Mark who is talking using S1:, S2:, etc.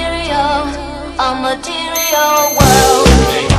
S1: a material, a material world.